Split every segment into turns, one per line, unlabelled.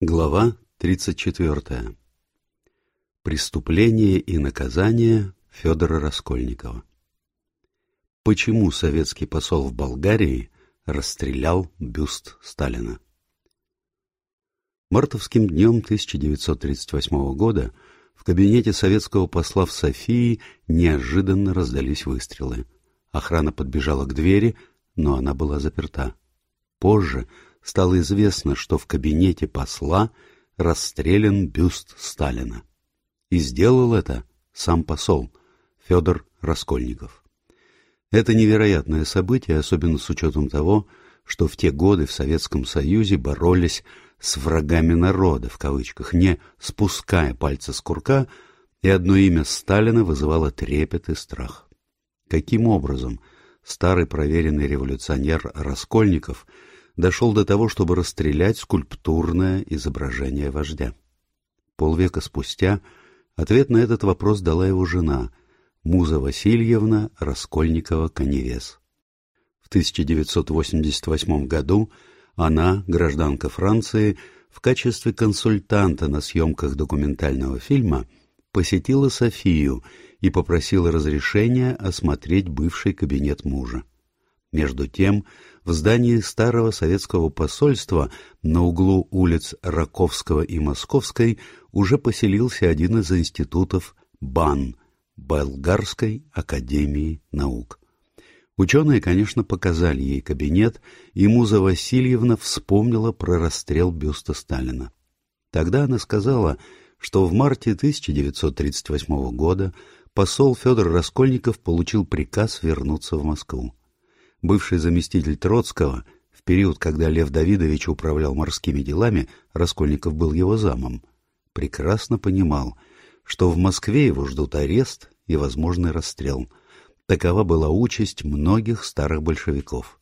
Глава 34. Преступление и наказание Федора Раскольникова. Почему советский посол в Болгарии расстрелял бюст Сталина? Мартовским днем 1938 года в кабинете советского посла в Софии неожиданно раздались выстрелы. Охрана подбежала к двери, но она была заперта. Позже стало известно, что в кабинете посла расстрелян бюст Сталина. И сделал это сам посол Федор Раскольников. Это невероятное событие, особенно с учетом того, что в те годы в Советском Союзе боролись с врагами народа, в кавычках, не спуская пальца с курка, и одно имя Сталина вызывало трепет и страх. Каким образом старый проверенный революционер Раскольников – дошел до того, чтобы расстрелять скульптурное изображение вождя. Полвека спустя ответ на этот вопрос дала его жена, Муза Васильевна Раскольникова-Коневес. В 1988 году она, гражданка Франции, в качестве консультанта на съемках документального фильма посетила Софию и попросила разрешения осмотреть бывший кабинет мужа. Между тем, в здании старого советского посольства на углу улиц Раковского и Московской уже поселился один из институтов БАН – Болгарской академии наук. Ученые, конечно, показали ей кабинет, и Муза Васильевна вспомнила про расстрел бюста Сталина. Тогда она сказала, что в марте 1938 года посол Федор Раскольников получил приказ вернуться в Москву бывший заместитель Троцкого, в период, когда Лев Давидович управлял морскими делами, Раскольников был его замом, прекрасно понимал, что в Москве его ждут арест и возможный расстрел. Такова была участь многих старых большевиков.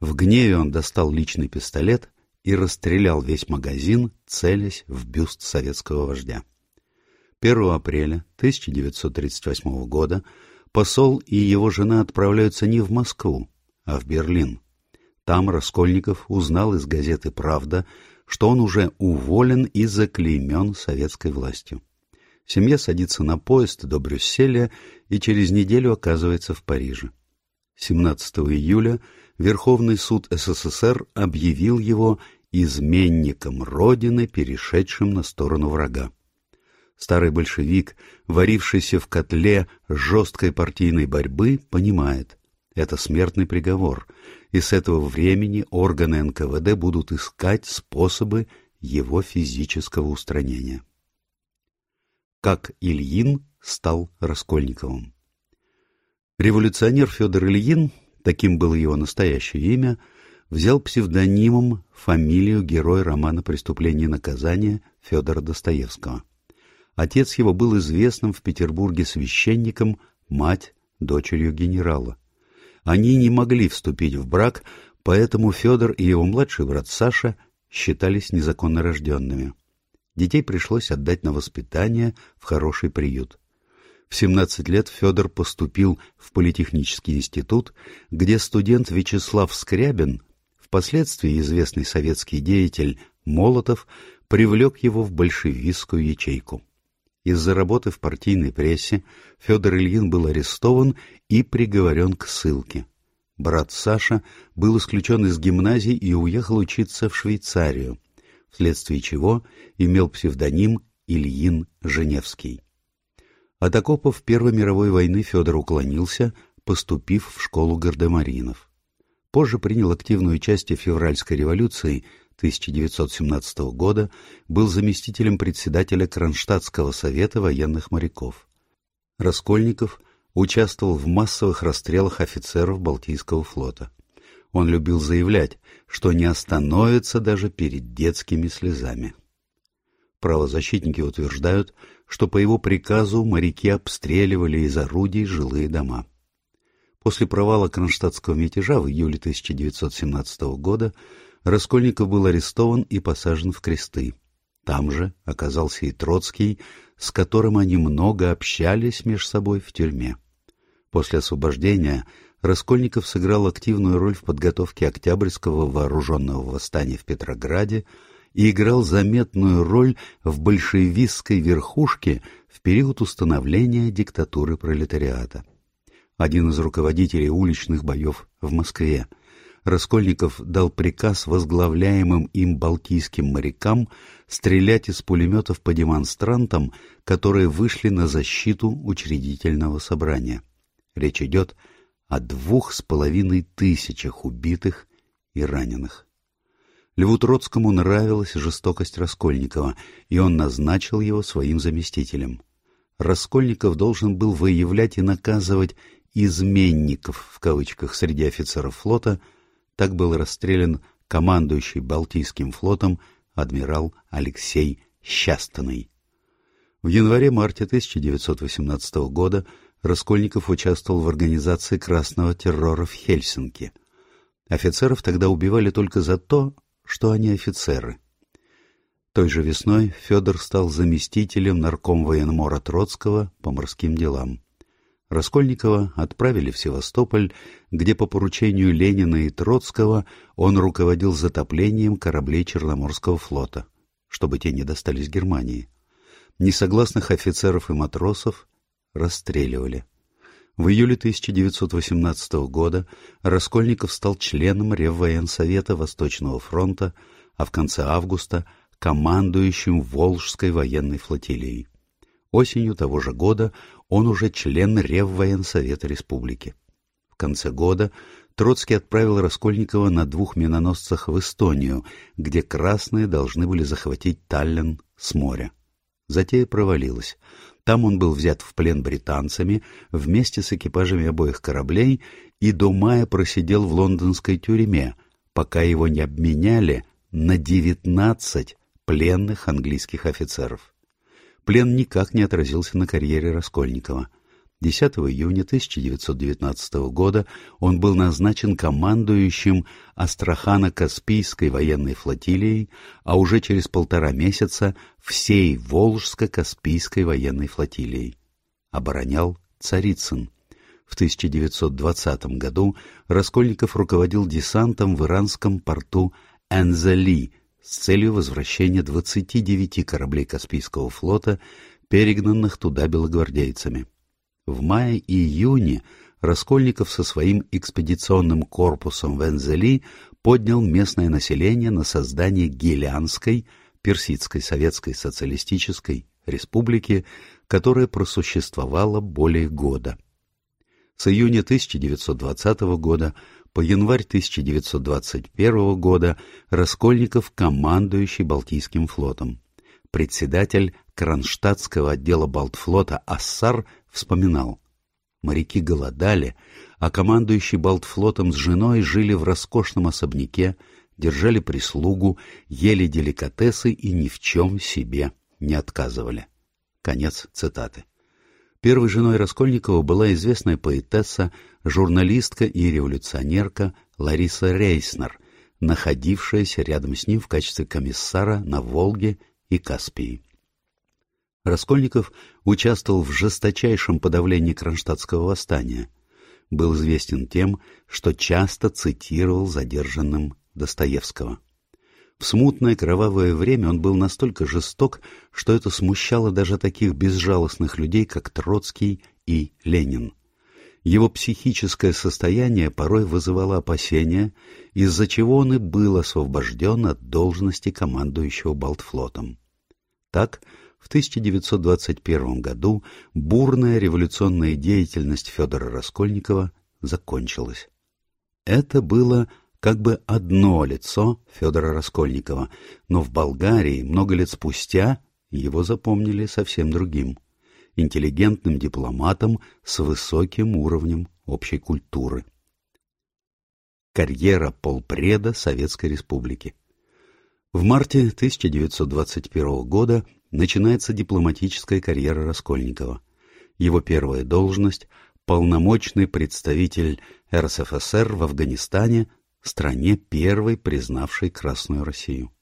В гневе он достал личный пистолет и расстрелял весь магазин, целясь в бюст советского вождя. 1 апреля 1938 года посол и его жена отправляются не в Москву, а в Берлин. Там Раскольников узнал из газеты «Правда», что он уже уволен и заклеймен советской властью. Семья садится на поезд до Брюсселя и через неделю оказывается в Париже. 17 июля Верховный суд СССР объявил его изменником Родины, перешедшим на сторону врага. Старый большевик, варившийся в котле жесткой партийной борьбы, понимает, это смертный приговор, и с этого времени органы НКВД будут искать способы его физического устранения. Как Ильин стал Раскольниковым Революционер Федор Ильин, таким было его настоящее имя, взял псевдонимом фамилию героя романа «Преступление и наказание» Федора Достоевского. Отец его был известным в Петербурге священником, мать – дочерью генерала. Они не могли вступить в брак, поэтому Федор и его младший брат Саша считались незаконно рожденными. Детей пришлось отдать на воспитание в хороший приют. В 17 лет Федор поступил в Политехнический институт, где студент Вячеслав Скрябин, впоследствии известный советский деятель Молотов, привлек его в большевистскую ячейку. Из-за работы в партийной прессе Федор Ильин был арестован и приговорен к ссылке. Брат Саша был исключен из гимназии и уехал учиться в Швейцарию, вследствие чего имел псевдоним Ильин Женевский. От окопов Первой мировой войны Федор уклонился, поступив в школу гардемаринов. Позже принял активное участие в февральской революции 1917 года, был заместителем председателя Кронштадтского совета военных моряков. Раскольников участвовал в массовых расстрелах офицеров Балтийского флота. Он любил заявлять, что не остановится даже перед детскими слезами. Правозащитники утверждают, что по его приказу моряки обстреливали из орудий жилые дома. После провала Кронштадтского мятежа в июле 1917 года Раскольников был арестован и посажен в кресты. Там же оказался и Троцкий, с которым они много общались между собой в тюрьме. После освобождения Раскольников сыграл активную роль в подготовке Октябрьского вооруженного восстания в Петрограде и играл заметную роль в большевистской верхушке в период установления диктатуры пролетариата. Один из руководителей уличных боев в Москве, Раскольников дал приказ возглавляемым им балтийским морякам стрелять из пулеметов по демонстрантам, которые вышли на защиту учредительного собрания. Речь идет о двух с половиной тысячах убитых и раненых. Льву Троцкому нравилась жестокость Раскольникова, и он назначил его своим заместителем. Раскольников должен был выявлять и наказывать «изменников» в кавычках среди офицеров флота – так был расстрелян командующий Балтийским флотом адмирал Алексей Счастный. В январе-марте 1918 года Раскольников участвовал в организации красного террора в Хельсинки. Офицеров тогда убивали только за то, что они офицеры. Той же весной Федор стал заместителем наркомвоенмора Троцкого по морским делам. Раскольникова отправили в Севастополь, где по поручению Ленина и Троцкого он руководил затоплением кораблей Черноморского флота, чтобы те не достались Германии. Несогласных офицеров и матросов расстреливали. В июле 1918 года Раскольников стал членом Реввоенсовета Восточного фронта, а в конце августа — командующим Волжской военной флотилией. Осенью того же года он уже член Реввоенсовета Республики. В конце года Троцкий отправил Раскольникова на двух миноносцах в Эстонию, где красные должны были захватить Таллин с моря. Затея провалилась. Там он был взят в плен британцами вместе с экипажами обоих кораблей и до мая просидел в лондонской тюрьме, пока его не обменяли на девятнадцать пленных английских офицеров. Плен никак не отразился на карьере Раскольникова. 10 июня 1919 года он был назначен командующим Астрахано-Каспийской военной флотилией, а уже через полтора месяца всей Волжско-Каспийской военной флотилией. Оборонял Царицын. В 1920 году Раскольников руководил десантом в иранском порту Энзели – с целью возвращения 29 кораблей Каспийского флота, перегнанных туда белогвардейцами. В мае и июне Раскольников со своим экспедиционным корпусом в Энзели поднял местное население на создание Гелианской, Персидской Советской Социалистической Республики, которая просуществовала более года. С июня 1920 года по январь 1921 года Раскольников командующий Балтийским флотом. Председатель Кронштадтского отдела Балтфлота Ассар вспоминал. Моряки голодали, а командующий Балтфлотом с женой жили в роскошном особняке, держали прислугу, ели деликатесы и ни в чем себе не отказывали. Конец цитаты. Первой женой Раскольникова была известная поэтесса, журналистка и революционерка Лариса Рейснер, находившаяся рядом с ним в качестве комиссара на Волге и Каспии. Раскольников участвовал в жесточайшем подавлении Кронштадтского восстания. Был известен тем, что часто цитировал задержанным Достоевского. В смутное кровавое время он был настолько жесток, что это смущало даже таких безжалостных людей, как Троцкий и Ленин. Его психическое состояние порой вызывало опасения, из-за чего он и был освобожден от должности командующего Балтфлотом. Так, в 1921 году бурная революционная деятельность Федора Раскольникова закончилась. Это было как бы одно лицо Федора Раскольникова, но в Болгарии много лет спустя его запомнили совсем другим – интеллигентным дипломатом с высоким уровнем общей культуры. Карьера полпреда Советской Республики В марте 1921 года начинается дипломатическая карьера Раскольникова. Его первая должность – полномочный представитель РСФСР в Афганистане стране, первой признавшей Красную Россию.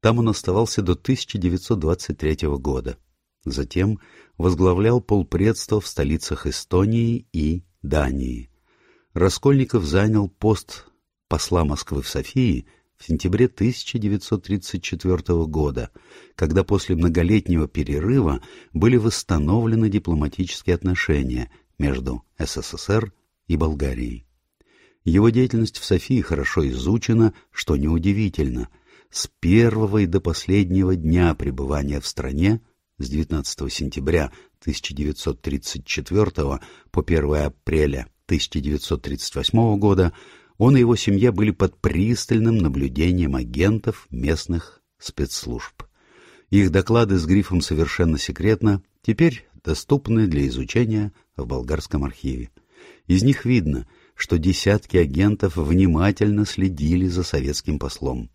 Там он оставался до 1923 года. Затем возглавлял полпредства в столицах Эстонии и Дании. Раскольников занял пост посла Москвы в Софии в сентябре 1934 года, когда после многолетнего перерыва были восстановлены дипломатические отношения между СССР и Болгарией. Его деятельность в Софии хорошо изучена, что неудивительно. С первого и до последнего дня пребывания в стране, с 19 сентября 1934 по 1 апреля 1938 года, он и его семья были под пристальным наблюдением агентов местных спецслужб. Их доклады с грифом «Совершенно секретно» теперь доступны для изучения в болгарском архиве. Из них видно, что десятки агентов внимательно следили за советским послом.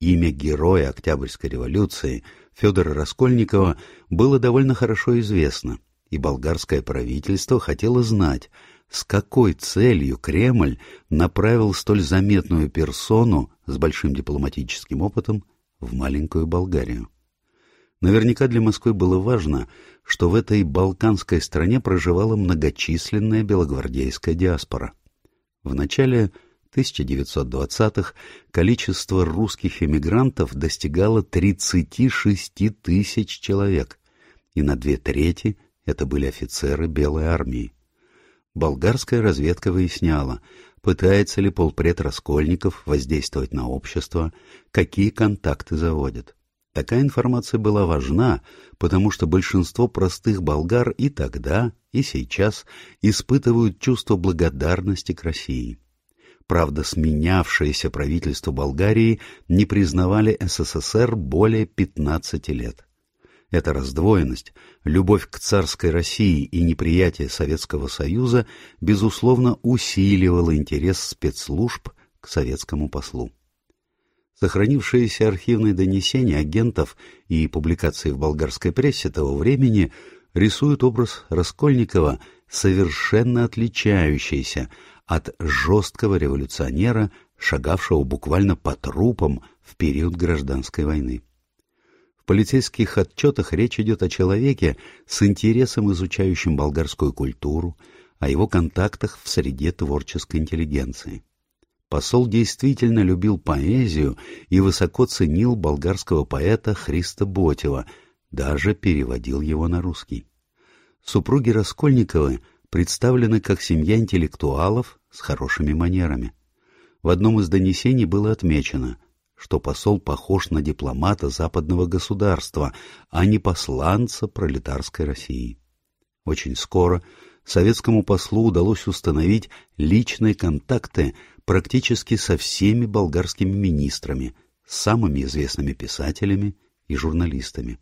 Имя героя Октябрьской революции Федора Раскольникова было довольно хорошо известно, и болгарское правительство хотело знать, с какой целью Кремль направил столь заметную персону с большим дипломатическим опытом в маленькую Болгарию. Наверняка для Москвы было важно, что в этой балканской стране проживала многочисленная белогвардейская диаспора. В начале 1920-х количество русских эмигрантов достигало 36 тысяч человек, и на две трети это были офицеры Белой армии. Болгарская разведка выясняла, пытается ли полпред Раскольников воздействовать на общество, какие контакты заводит. Такая информация была важна, потому что большинство простых болгар и тогда, и сейчас испытывают чувство благодарности к России. Правда, сменявшееся правительство Болгарии не признавали СССР более 15 лет. Эта раздвоенность, любовь к царской России и неприятие Советского Союза, безусловно, усиливала интерес спецслужб к советскому послу. Сохранившиеся архивные донесения агентов и публикации в болгарской прессе того времени рисуют образ Раскольникова, совершенно отличающийся от жесткого революционера, шагавшего буквально по трупам в период гражданской войны полицейских отчетах речь идет о человеке с интересом изучающим болгарскую культуру, о его контактах в среде творческой интеллигенции. Посол действительно любил поэзию и высоко ценил болгарского поэта Христа Ботева, даже переводил его на русский. Супруги Раскольниковы представлены как семья интеллектуалов с хорошими манерами. В одном из донесений было отмечено – что посол похож на дипломата западного государства, а не посланца пролетарской России. Очень скоро советскому послу удалось установить личные контакты практически со всеми болгарскими министрами, самыми известными писателями и журналистами.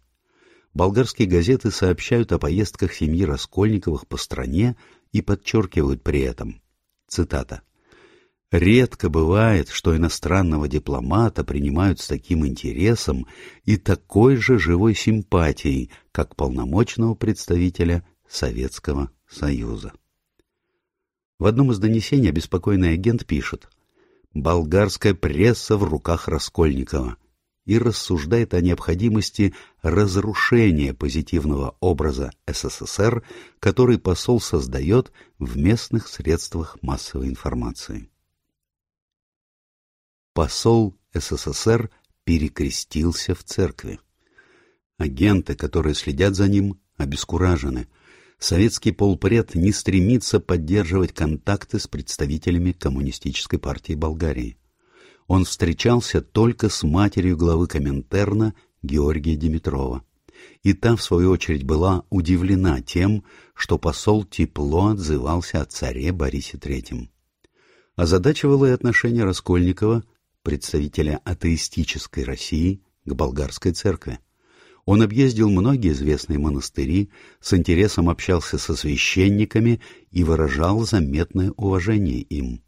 Болгарские газеты сообщают о поездках семьи Раскольниковых по стране и подчеркивают при этом, цитата, Редко бывает, что иностранного дипломата принимают с таким интересом и такой же живой симпатией, как полномочного представителя Советского Союза. В одном из донесений обеспокоенный агент пишет «Болгарская пресса в руках Раскольникова» и рассуждает о необходимости разрушения позитивного образа СССР, который посол создает в местных средствах массовой информации посол СССР перекрестился в церкви. Агенты, которые следят за ним, обескуражены. Советский полпред не стремится поддерживать контакты с представителями Коммунистической партии Болгарии. Он встречался только с матерью главы Коминтерна Георгия Димитрова. И та, в свою очередь, была удивлена тем, что посол тепло отзывался о царе Борисе III. Озадачивало и отношение Раскольникова представителя атеистической России, к болгарской церкви. Он объездил многие известные монастыри, с интересом общался со священниками и выражал заметное уважение им.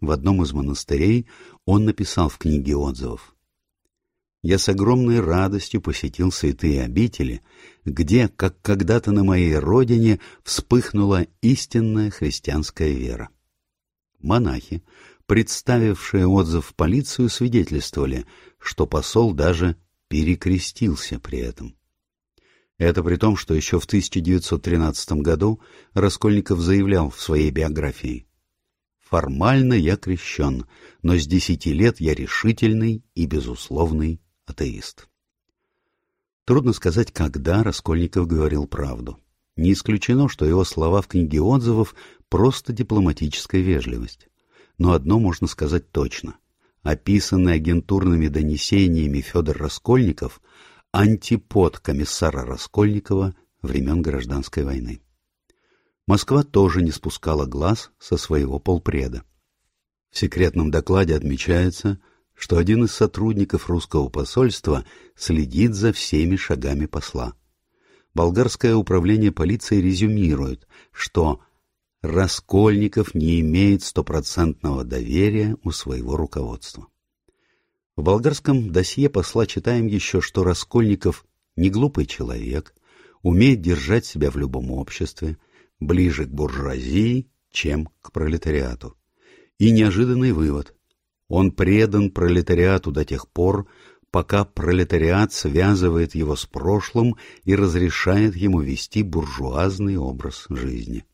В одном из монастырей он написал в книге отзывов «Я с огромной радостью посетил святые обители, где, как когда-то на моей родине, вспыхнула истинная христианская вера. Монахи, представившие отзыв в полицию, свидетельствовали, что посол даже перекрестился при этом. Это при том, что еще в 1913 году Раскольников заявлял в своей биографии Формально я крещен, но с десяти лет я решительный и безусловный атеист. Трудно сказать, когда Раскольников говорил правду. Не исключено, что его слова в книге отзывов — просто дипломатическая вежливость. Но одно можно сказать точно. Описанный агентурными донесениями Федор Раскольников — антипод комиссара Раскольникова времен Гражданской войны. Москва тоже не спускала глаз со своего полпреда. В секретном докладе отмечается, что один из сотрудников русского посольства следит за всеми шагами посла. Болгарское управление полиции резюмирует, что Раскольников не имеет стопроцентного доверия у своего руководства. В болгарском досье посла читаем еще, что Раскольников не глупый человек, умеет держать себя в любом обществе, ближе к буржуазии, чем к пролетариату. И неожиданный вывод. Он предан пролетариату до тех пор, пока пролетариат связывает его с прошлым и разрешает ему вести буржуазный образ жизни.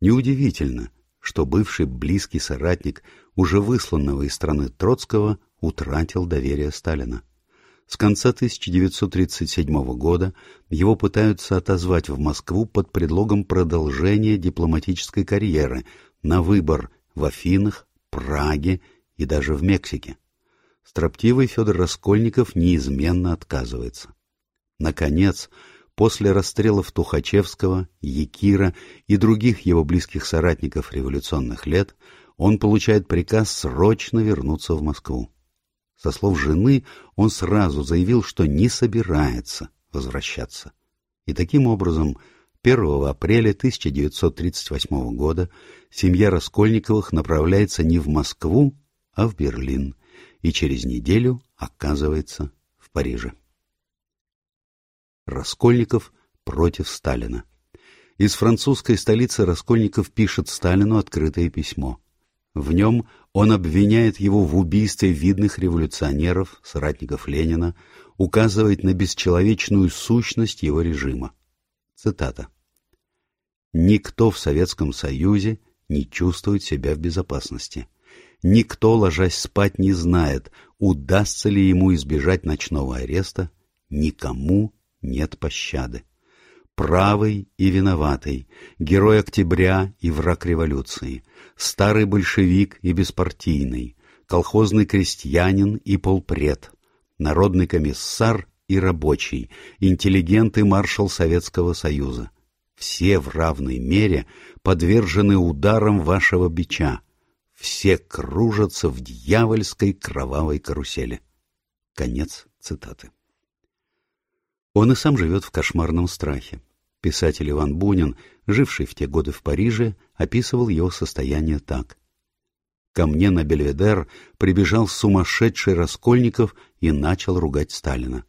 Неудивительно, что бывший близкий соратник уже высланного из страны Троцкого утратил доверие Сталина. С конца 1937 года его пытаются отозвать в Москву под предлогом продолжения дипломатической карьеры на выбор в Афинах, Праге и даже в Мексике. Строптивый Федор Раскольников неизменно отказывается. Наконец, после расстрелов Тухачевского, Якира и других его близких соратников революционных лет, он получает приказ срочно вернуться в Москву. Со слов жены он сразу заявил, что не собирается возвращаться. И таким образом 1 апреля 1938 года семья Раскольниковых направляется не в Москву, а в Берлин, и через неделю оказывается в Париже. Раскольников против Сталина. Из французской столицы Раскольников пишет Сталину открытое письмо. В нем он обвиняет его в убийстве видных революционеров, соратников Ленина, указывает на бесчеловечную сущность его режима. Цитата. «Никто в Советском Союзе не чувствует себя в безопасности. Никто, ложась спать, не знает, удастся ли ему избежать ночного ареста. Никому нет пощады правый и виноватый, герой октября и враг революции, старый большевик и беспартийный, колхозный крестьянин и полпред, народный комиссар и рабочий, интеллигент и маршал Советского Союза. Все в равной мере подвержены ударам вашего бича. Все кружатся в дьявольской кровавой карусели. Конец цитаты. Он и сам живет в кошмарном страхе. Писатель Иван Бунин, живший в те годы в Париже, описывал его состояние так. Ко мне на Бельведер прибежал сумасшедший Раскольников и начал ругать Сталина.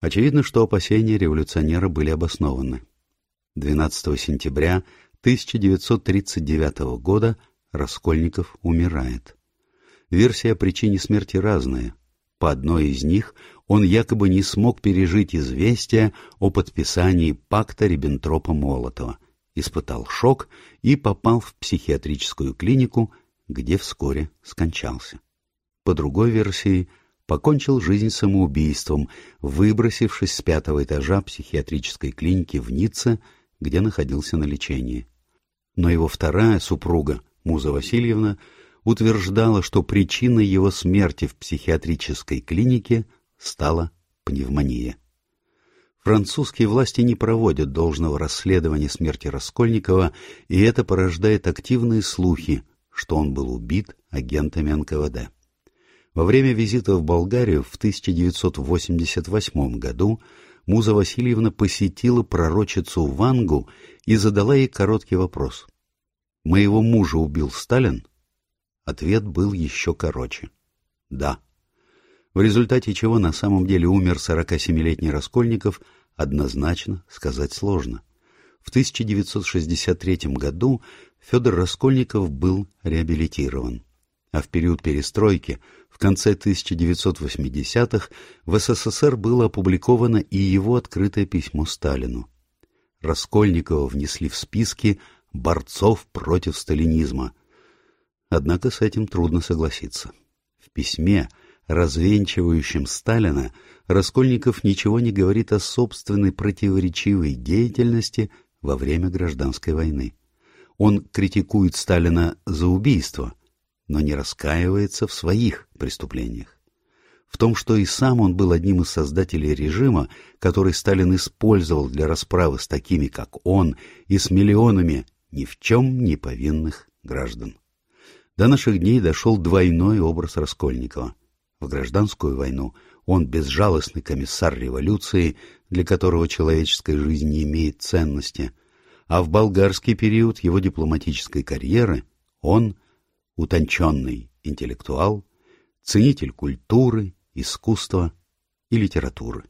Очевидно, что опасения революционера были обоснованы. 12 сентября 1939 года Раскольников умирает. Версия о причине смерти разная. По одной из них он якобы не смог пережить известие о подписании пакта Риббентропа-Молотова, испытал шок и попал в психиатрическую клинику, где вскоре скончался. По другой версии, покончил жизнь самоубийством, выбросившись с пятого этажа психиатрической клиники в Ницце, где находился на лечении. Но его вторая супруга, Муза Васильевна, утверждала, что причиной его смерти в психиатрической клинике стала пневмония. Французские власти не проводят должного расследования смерти Раскольникова, и это порождает активные слухи, что он был убит агентами НКВД. Во время визита в Болгарию в 1988 году Муза Васильевна посетила пророчицу Вангу и задала ей короткий вопрос. «Моего мужа убил Сталин?» Ответ был еще короче. Да. В результате чего на самом деле умер 47-летний Раскольников, однозначно сказать сложно. В 1963 году Федор Раскольников был реабилитирован. А в период перестройки, в конце 1980-х, в СССР было опубликовано и его открытое письмо Сталину. Раскольникова внесли в списки борцов против сталинизма. Однако с этим трудно согласиться. В письме, развенчивающем Сталина, Раскольников ничего не говорит о собственной противоречивой деятельности во время гражданской войны. Он критикует Сталина за убийство, но не раскаивается в своих преступлениях. В том, что и сам он был одним из создателей режима, который Сталин использовал для расправы с такими, как он, и с миллионами ни в чем не повинных граждан. До наших дней дошел двойной образ Раскольникова. В гражданскую войну он безжалостный комиссар революции, для которого человеческая жизнь не имеет ценности, а в болгарский период его дипломатической карьеры он утонченный интеллектуал, ценитель культуры, искусства и литературы.